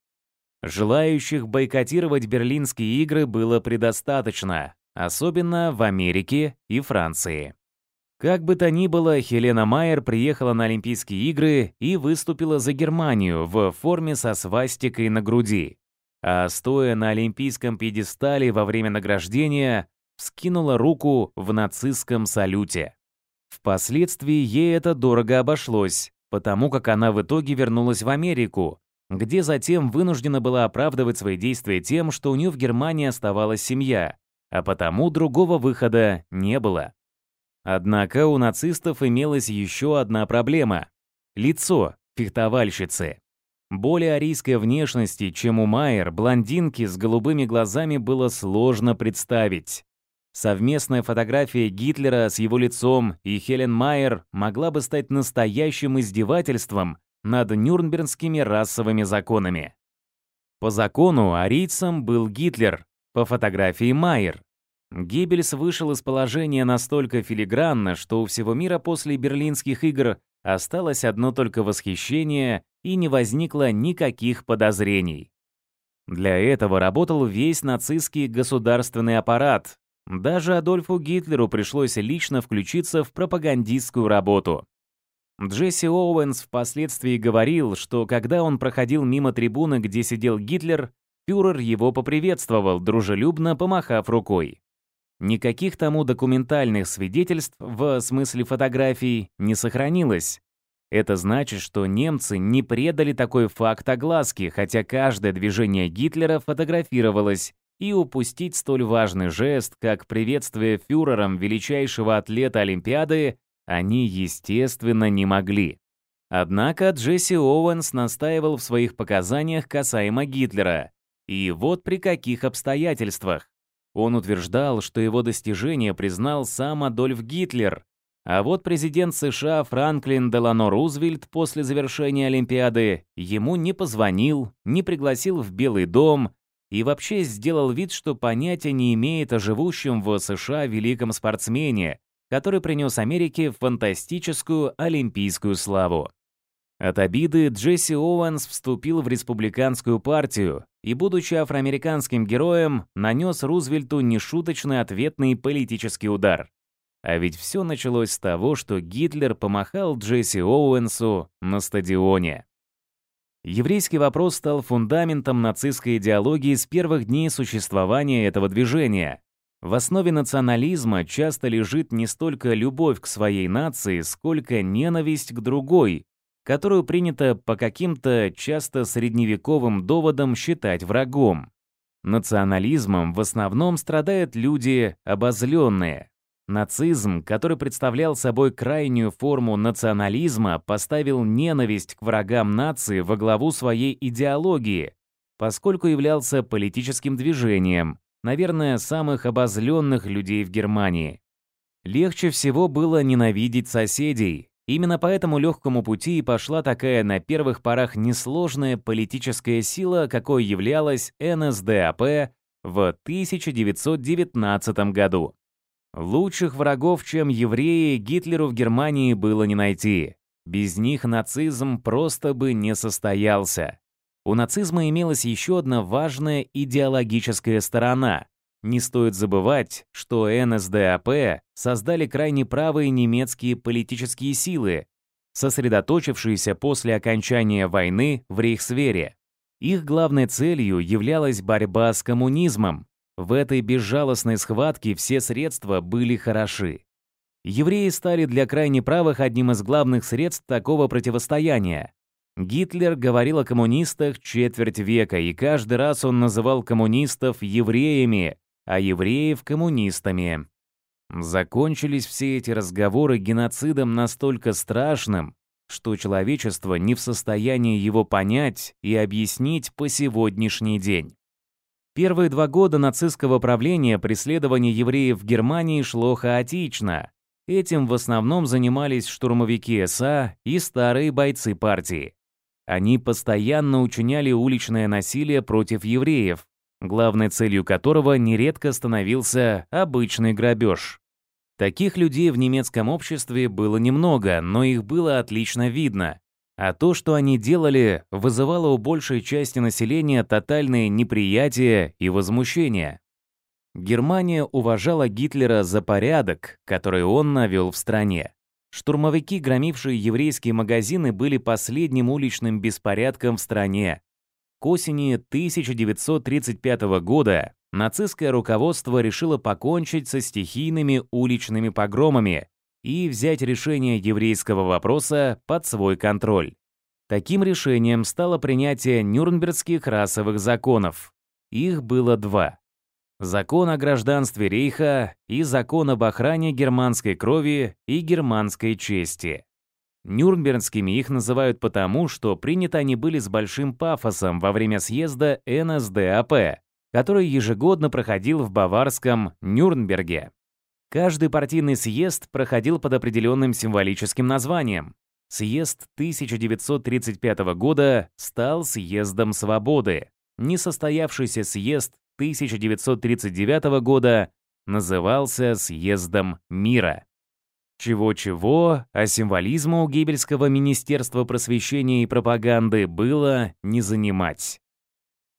Желающих бойкотировать берлинские игры было предостаточно, особенно в Америке и Франции. Как бы то ни было, Хелена Майер приехала на Олимпийские игры и выступила за Германию в форме со свастикой на груди. А стоя на олимпийском пьедестале во время награждения, вскинула руку в нацистском салюте. Впоследствии ей это дорого обошлось, потому как она в итоге вернулась в Америку, где затем вынуждена была оправдывать свои действия тем, что у нее в Германии оставалась семья, а потому другого выхода не было. Однако у нацистов имелась еще одна проблема – лицо фехтовальщицы. Более арийской внешности, чем у Майер, блондинки с голубыми глазами было сложно представить. Совместная фотография Гитлера с его лицом и Хелен Майер могла бы стать настоящим издевательством над нюрнбергскими расовыми законами. По закону арийцем был Гитлер, по фотографии Майер. Геббельс вышел из положения настолько филигранно, что у всего мира после Берлинских игр осталось одно только восхищение и не возникло никаких подозрений. Для этого работал весь нацистский государственный аппарат. Даже Адольфу Гитлеру пришлось лично включиться в пропагандистскую работу. Джесси Оуэнс впоследствии говорил, что когда он проходил мимо трибуны, где сидел Гитлер, фюрер его поприветствовал, дружелюбно помахав рукой. Никаких тому документальных свидетельств в смысле фотографий не сохранилось. Это значит, что немцы не предали такой факт огласке, хотя каждое движение Гитлера фотографировалось, и упустить столь важный жест, как приветствие фюрером величайшего атлета Олимпиады, они, естественно, не могли. Однако Джесси Оуэнс настаивал в своих показаниях касаемо Гитлера. И вот при каких обстоятельствах. Он утверждал, что его достижение признал сам Адольф Гитлер. А вот президент США Франклин Делано Рузвельт после завершения Олимпиады ему не позвонил, не пригласил в Белый дом и вообще сделал вид, что понятия не имеет о живущем в США великом спортсмене, который принес Америке фантастическую олимпийскую славу. От обиды Джесси Оуэнс вступил в республиканскую партию и, будучи афроамериканским героем, нанес Рузвельту нешуточный ответный политический удар. А ведь все началось с того, что Гитлер помахал Джесси Оуэнсу на стадионе. Еврейский вопрос стал фундаментом нацистской идеологии с первых дней существования этого движения, в основе национализма часто лежит не столько любовь к своей нации, сколько ненависть к другой, которую принято по каким-то часто средневековым доводам считать врагом. Национализмом в основном страдают люди обозленные. Нацизм, который представлял собой крайнюю форму национализма, поставил ненависть к врагам нации во главу своей идеологии, поскольку являлся политическим движением – наверное, самых обозленных людей в Германии. Легче всего было ненавидеть соседей. Именно по этому легкому пути и пошла такая на первых порах несложная политическая сила, какой являлась НСДАП в 1919 году. Лучших врагов, чем евреи, Гитлеру в Германии было не найти. Без них нацизм просто бы не состоялся. У нацизма имелась еще одна важная идеологическая сторона. Не стоит забывать, что НСДАП создали крайне правые немецкие политические силы, сосредоточившиеся после окончания войны в Рейхсвере. Их главной целью являлась борьба с коммунизмом. В этой безжалостной схватке все средства были хороши. Евреи стали для крайне правых одним из главных средств такого противостояния, Гитлер говорил о коммунистах четверть века, и каждый раз он называл коммунистов евреями, а евреев — коммунистами. Закончились все эти разговоры геноцидом настолько страшным, что человечество не в состоянии его понять и объяснить по сегодняшний день. Первые два года нацистского правления преследование евреев в Германии шло хаотично. Этим в основном занимались штурмовики СА и старые бойцы партии. Они постоянно учиняли уличное насилие против евреев, главной целью которого нередко становился обычный грабеж. Таких людей в немецком обществе было немного, но их было отлично видно. А то, что они делали, вызывало у большей части населения тотальное неприятие и возмущение. Германия уважала Гитлера за порядок, который он навел в стране штурмовики, громившие еврейские магазины, были последним уличным беспорядком в стране. К осени 1935 года нацистское руководство решило покончить со стихийными уличными погромами и взять решение еврейского вопроса под свой контроль. Таким решением стало принятие Нюрнбергских расовых законов. Их было два закон о гражданстве Рейха и закон об охране германской крови и германской чести. Нюрнбергскими их называют потому, что приняты они были с большим пафосом во время съезда НСДАП, который ежегодно проходил в баварском Нюрнберге. Каждый партийный съезд проходил под определенным символическим названием. Съезд 1935 года стал съездом свободы. Несостоявшийся съезд 1939 года назывался «Съездом мира». Чего-чего, а символизма у Геббельского Министерства просвещения и пропаганды было не занимать.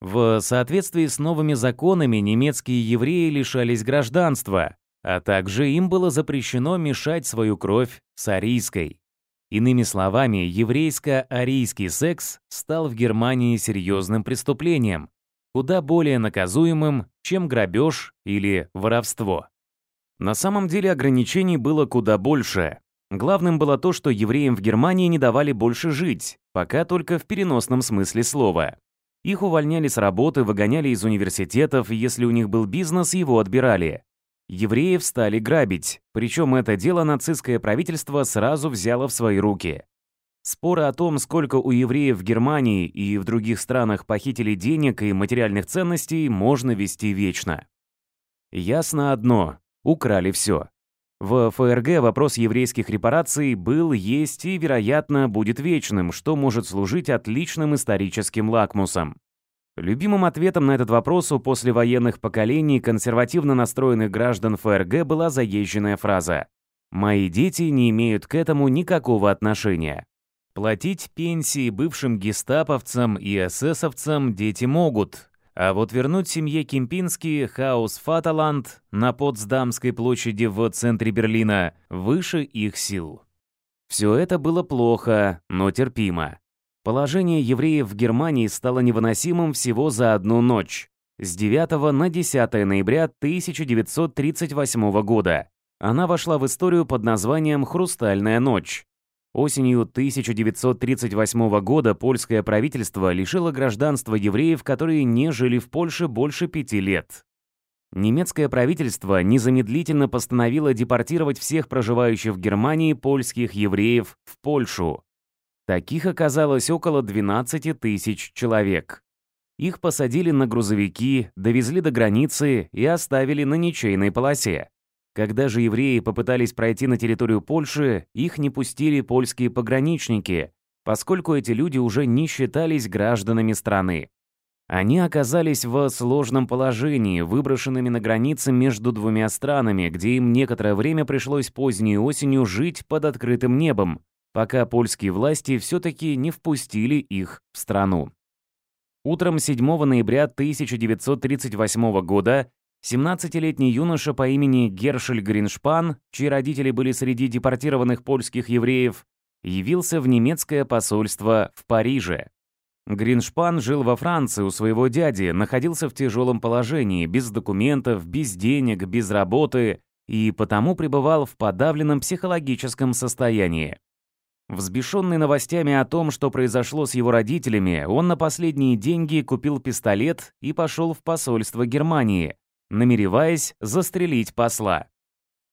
В соответствии с новыми законами немецкие евреи лишались гражданства, а также им было запрещено мешать свою кровь с арийской. Иными словами, еврейско-арийский секс стал в Германии серьезным преступлением, куда более наказуемым, чем грабеж или воровство. На самом деле ограничений было куда больше. Главным было то, что евреям в Германии не давали больше жить, пока только в переносном смысле слова. Их увольняли с работы, выгоняли из университетов, если у них был бизнес, его отбирали. Евреев стали грабить, причем это дело нацистское правительство сразу взяло в свои руки. Споры о том, сколько у евреев в Германии и в других странах похитили денег и материальных ценностей, можно вести вечно. Ясно одно – украли все. В ФРГ вопрос еврейских репараций был, есть и, вероятно, будет вечным, что может служить отличным историческим лакмусом. Любимым ответом на этот вопрос у послевоенных поколений консервативно настроенных граждан ФРГ была заезженная фраза «Мои дети не имеют к этому никакого отношения». Платить пенсии бывшим гестаповцам и эсэсовцам дети могут, а вот вернуть семье Кемпински хаус Фаталанд на Потсдамской площади в центре Берлина выше их сил. Все это было плохо, но терпимо. Положение евреев в Германии стало невыносимым всего за одну ночь с 9 на 10 ноября 1938 года. Она вошла в историю под названием «Хрустальная ночь», Осенью 1938 года польское правительство лишило гражданства евреев, которые не жили в Польше больше пяти лет. Немецкое правительство незамедлительно постановило депортировать всех проживающих в Германии польских евреев в Польшу. Таких оказалось около 12 тысяч человек. Их посадили на грузовики, довезли до границы и оставили на ничейной полосе. Когда же евреи попытались пройти на территорию Польши, их не пустили польские пограничники, поскольку эти люди уже не считались гражданами страны. Они оказались в сложном положении, выброшенными на границе между двумя странами, где им некоторое время пришлось поздней осенью жить под открытым небом, пока польские власти все-таки не впустили их в страну. Утром 7 ноября 1938 года 17-летний юноша по имени Гершель Гриншпан, чьи родители были среди депортированных польских евреев, явился в немецкое посольство в Париже. Гриншпан жил во Франции у своего дяди, находился в тяжелом положении, без документов, без денег, без работы и потому пребывал в подавленном психологическом состоянии. Взбешенный новостями о том, что произошло с его родителями, он на последние деньги купил пистолет и пошел в посольство Германии, намереваясь застрелить посла.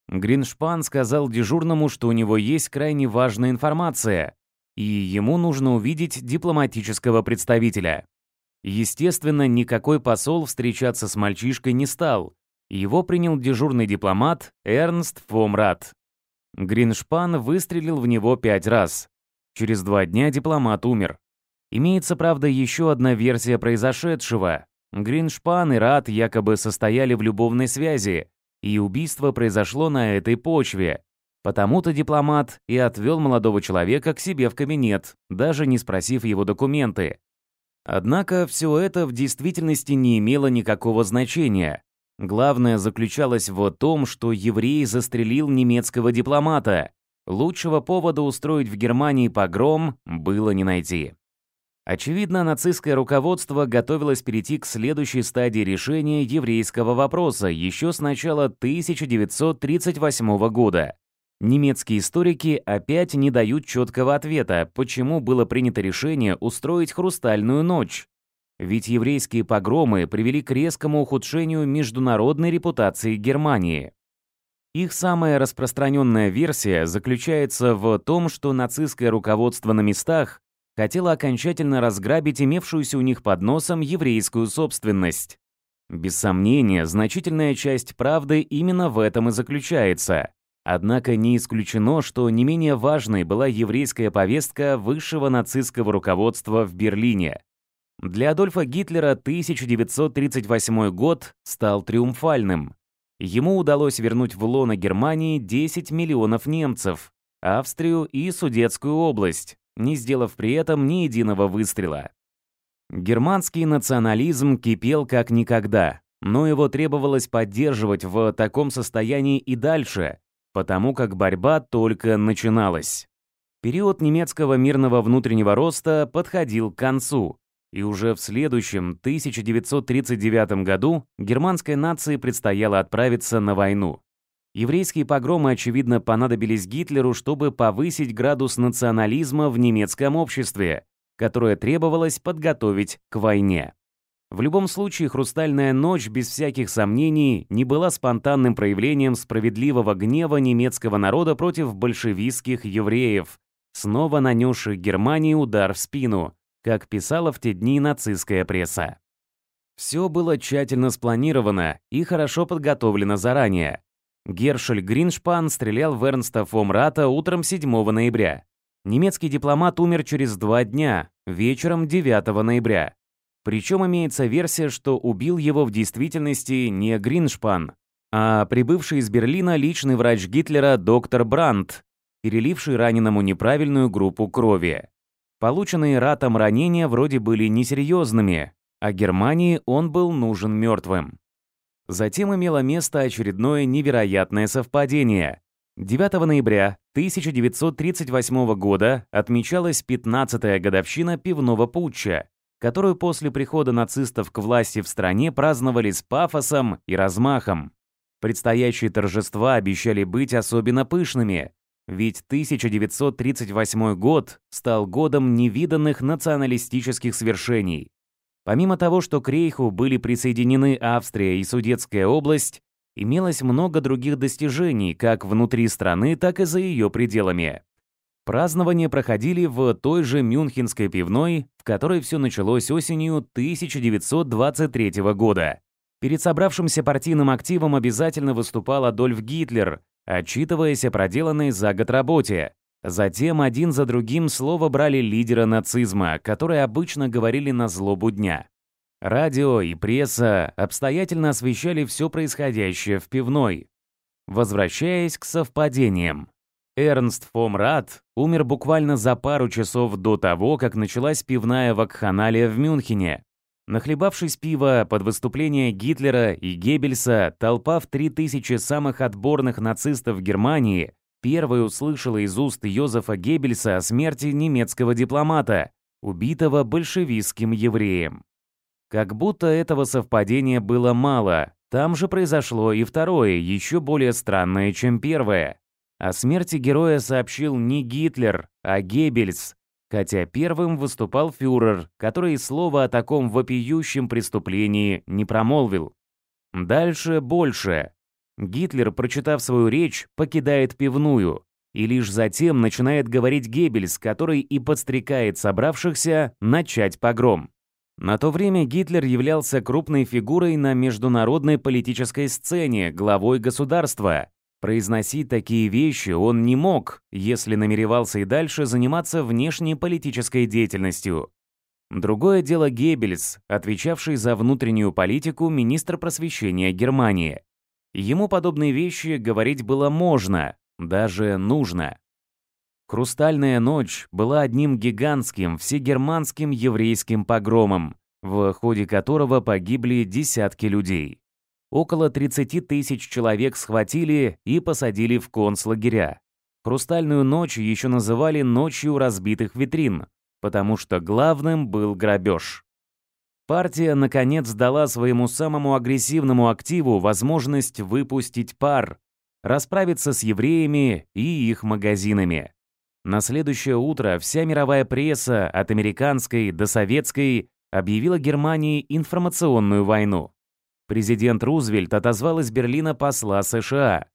Гриншпан сказал дежурному, что у него есть крайне важная информация, и ему нужно увидеть дипломатического представителя. Естественно, никакой посол встречаться с мальчишкой не стал. Его принял дежурный дипломат Эрнст Фомрат. Гриншпан выстрелил в него пять раз. Через два дня дипломат умер. Имеется, правда, еще одна версия произошедшего, Гриншпан и Рат, якобы состояли в любовной связи, и убийство произошло на этой почве. Потому-то дипломат и отвел молодого человека к себе в кабинет, даже не спросив его документы. Однако все это в действительности не имело никакого значения. Главное заключалось в том, что еврей застрелил немецкого дипломата. Лучшего повода устроить в Германии погром было не найти. Очевидно, нацистское руководство готовилось перейти к следующей стадии решения еврейского вопроса еще с начала 1938 года. Немецкие историки опять не дают четкого ответа, почему было принято решение устроить «Хрустальную ночь». Ведь еврейские погромы привели к резкому ухудшению международной репутации Германии. Их самая распространенная версия заключается в том, что нацистское руководство на местах хотела окончательно разграбить имевшуюся у них под носом еврейскую собственность. Без сомнения, значительная часть правды именно в этом и заключается. Однако не исключено, что не менее важной была еврейская повестка высшего нацистского руководства в Берлине. Для Адольфа Гитлера 1938 год стал триумфальным. Ему удалось вернуть в лоно Германии 10 миллионов немцев, Австрию и Судетскую область не сделав при этом ни единого выстрела. Германский национализм кипел как никогда, но его требовалось поддерживать в таком состоянии и дальше, потому как борьба только начиналась. Период немецкого мирного внутреннего роста подходил к концу, и уже в следующем 1939 году германской нации предстояло отправиться на войну. Еврейские погромы, очевидно, понадобились Гитлеру, чтобы повысить градус национализма в немецком обществе, которое требовалось подготовить к войне. В любом случае, «Хрустальная ночь», без всяких сомнений, не была спонтанным проявлением справедливого гнева немецкого народа против большевистских евреев, снова нанесших Германии удар в спину, как писала в те дни нацистская пресса. Все было тщательно спланировано и хорошо подготовлено заранее, Гершель Гриншпан стрелял в Эрнста Фомрата утром 7 ноября. Немецкий дипломат умер через два дня, вечером 9 ноября. Причем имеется версия, что убил его в действительности не Гриншпан, а прибывший из Берлина личный врач Гитлера доктор Брандт, переливший раненому неправильную группу крови. Полученные ратом ранения вроде были несерьезными, а Германии он был нужен мертвым. Затем имело место очередное невероятное совпадение. 9 ноября 1938 года отмечалась 15-я годовщина пивного путча, которую после прихода нацистов к власти в стране праздновали с пафосом и размахом. Предстоящие торжества обещали быть особенно пышными, ведь 1938 год стал годом невиданных националистических свершений. Помимо того, что к Рейху были присоединены Австрия и Судетская область, имелось много других достижений как внутри страны, так и за ее пределами. Празднования проходили в той же Мюнхенской пивной, в которой все началось осенью 1923 года. Перед собравшимся партийным активом обязательно выступал Адольф Гитлер, отчитываясь о проделанной за год работе, Затем один за другим слово брали лидера нацизма, которые обычно говорили на злобу дня. Радио и пресса обстоятельно освещали все происходящее в пивной. Возвращаясь к совпадениям. Эрнст Фом Рад умер буквально за пару часов до того, как началась пивная вакханалия в Мюнхене. Нахлебавшись пива под выступление Гитлера и Геббельса, толпа в 3000 самых отборных нацистов Германии первой услышала из уст Йозефа Геббельса о смерти немецкого дипломата, убитого большевистским евреем. Как будто этого совпадения было мало, там же произошло и второе, еще более странное, чем первое. О смерти героя сообщил не Гитлер, а Геббельс, хотя первым выступал фюрер, который слово о таком вопиющем преступлении не промолвил. Дальше больше. Гитлер, прочитав свою речь, покидает пивную и лишь затем начинает говорить Геббельс, который и подстрекает собравшихся начать погром. На то время Гитлер являлся крупной фигурой на международной политической сцене, главой государства. Произносить такие вещи он не мог, если намеревался и дальше заниматься внешней политической деятельностью. Другое дело Геббельс, отвечавший за внутреннюю политику министр просвещения Германии. Ему подобные вещи говорить было можно, даже нужно. Крустальная ночь» была одним гигантским всегерманским еврейским погромом, в ходе которого погибли десятки людей. Около 30 тысяч человек схватили и посадили в концлагеря. Крустальную ночь» еще называли «ночью разбитых витрин», потому что главным был грабеж. Партия, наконец, дала своему самому агрессивному активу возможность выпустить пар, расправиться с евреями и их магазинами. На следующее утро вся мировая пресса, от американской до советской, объявила Германии информационную войну. Президент Рузвельт отозвал из Берлина посла США.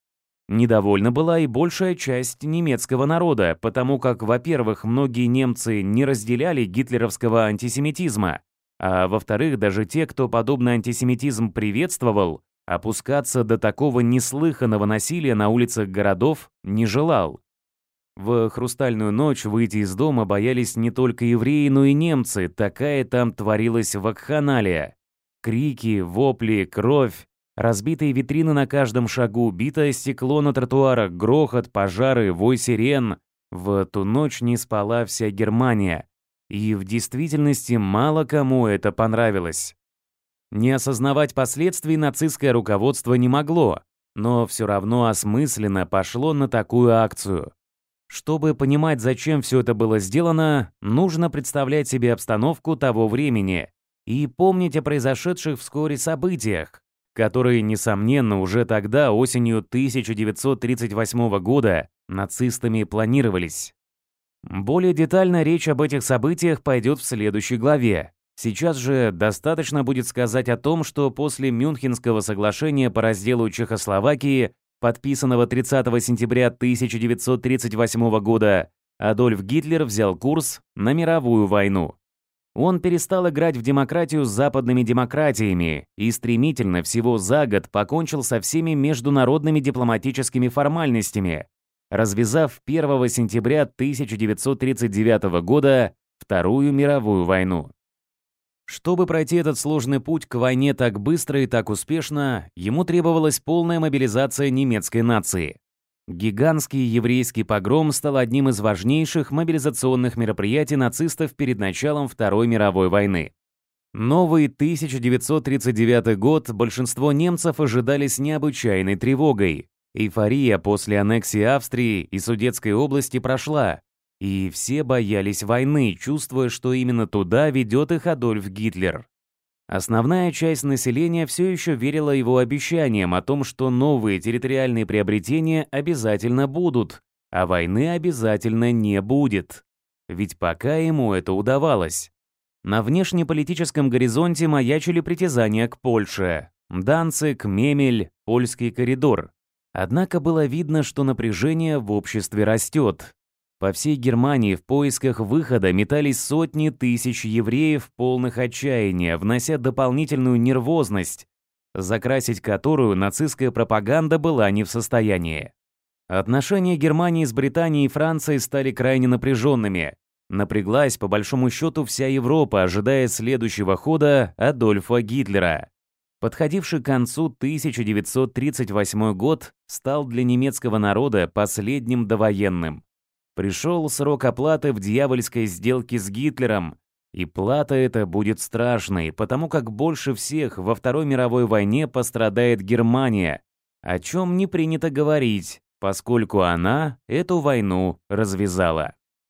Недовольна была и большая часть немецкого народа, потому как, во-первых, многие немцы не разделяли гитлеровского антисемитизма, а во-вторых, даже те, кто подобный антисемитизм приветствовал, а опускаться до такого неслыханного насилия на улицах городов не желал. В «Хрустальную ночь» выйти из дома боялись не только евреи, но и немцы, такая там творилась вакханалия. Крики, вопли, кровь, разбитые витрины на каждом шагу, битое стекло на тротуарах, грохот, пожары, вой сирен. В ту ночь не спала вся Германия. И в действительности мало кому это понравилось. Не осознавать последствий нацистское руководство не могло, но все равно осмысленно пошло на такую акцию. Чтобы понимать, зачем все это было сделано, нужно представлять себе обстановку того времени и помнить о произошедших вскоре событиях, которые, несомненно, уже тогда, осенью 1938 года, нацистами планировались. Более детально речь об этих событиях пойдет в следующей главе. Сейчас же достаточно будет сказать о том, что после Мюнхенского соглашения по разделу Чехословакии, подписанного 30 сентября 1938 года, Адольф Гитлер взял курс на мировую войну. Он перестал играть в демократию с западными демократиями и стремительно всего за год покончил со всеми международными дипломатическими формальностями, развязав 1 сентября 1939 года Вторую мировую войну. Чтобы пройти этот сложный путь к войне так быстро и так успешно, ему требовалась полная мобилизация немецкой нации. Гигантский еврейский погром стал одним из важнейших мобилизационных мероприятий нацистов перед началом Второй мировой войны. Новый 1939 год большинство немцев ожидали с необычайной тревогой. Эйфория после аннексии Австрии и Судетской области прошла, и все боялись войны, чувствуя, что именно туда ведет их Адольф Гитлер. Основная часть населения все еще верила его обещаниям о том, что новые территориальные приобретения обязательно будут, а войны обязательно не будет. Ведь пока ему это удавалось. На внешнеполитическом горизонте маячили притязания к Польше. Данцик, Мемель, Польский коридор. Однако было видно, что напряжение в обществе растет. По всей Германии в поисках выхода метались сотни тысяч евреев полных отчаяния, внося дополнительную нервозность, закрасить которую нацистская пропаганда была не в состоянии. Отношения Германии с Британией и Францией стали крайне напряженными. Напряглась, по большому счету, вся Европа, ожидая следующего хода Адольфа Гитлера. Подходивший к концу 1938 год стал для немецкого народа последним довоенным. Пришел срок оплаты в дьявольской сделке с Гитлером, и плата эта будет страшной, потому как больше всех во Второй мировой войне пострадает Германия, о чем не принято говорить, поскольку она эту войну развязала.